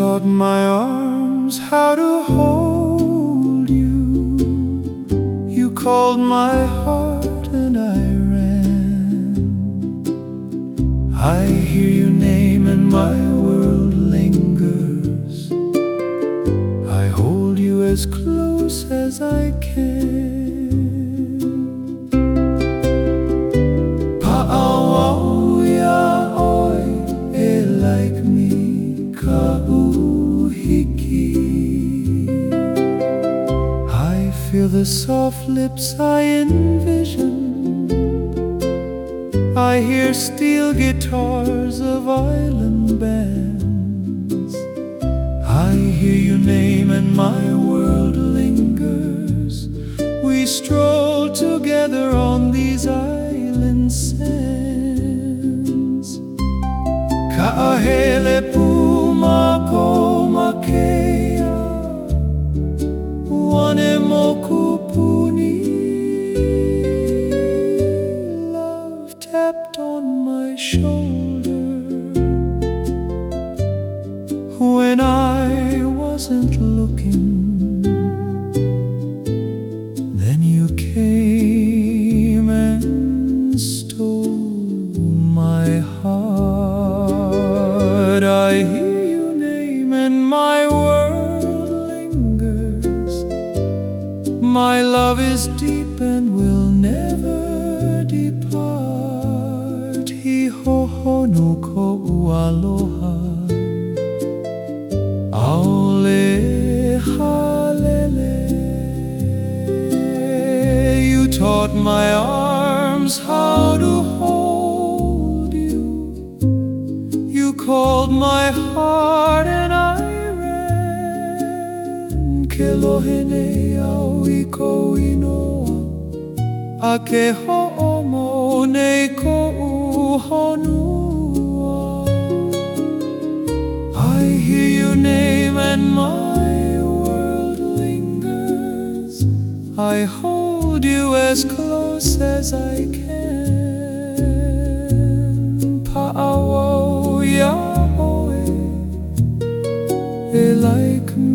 taught my arms how to hold you. You called my heart and I ran. I hear your name and my world lingers. I hold you as close as I can. The soft lips I envision. I hear steel guitars of island bands. I hear your name and my world lingers. We stroll together on these island sands. Kaahele tapped on my shoulder. When I wasn't looking Then you came and stole my heart. I hear your name and my world lingers. My love is deep and will ho ho ko aloha Aole halele. You taught my arms how to hold you. You called my heart and I ran Kelohene au iko inoa. Ake ho'omo nei ko when my world lingers, I hold you as close as I can. Pa'awo ya'oe, like me.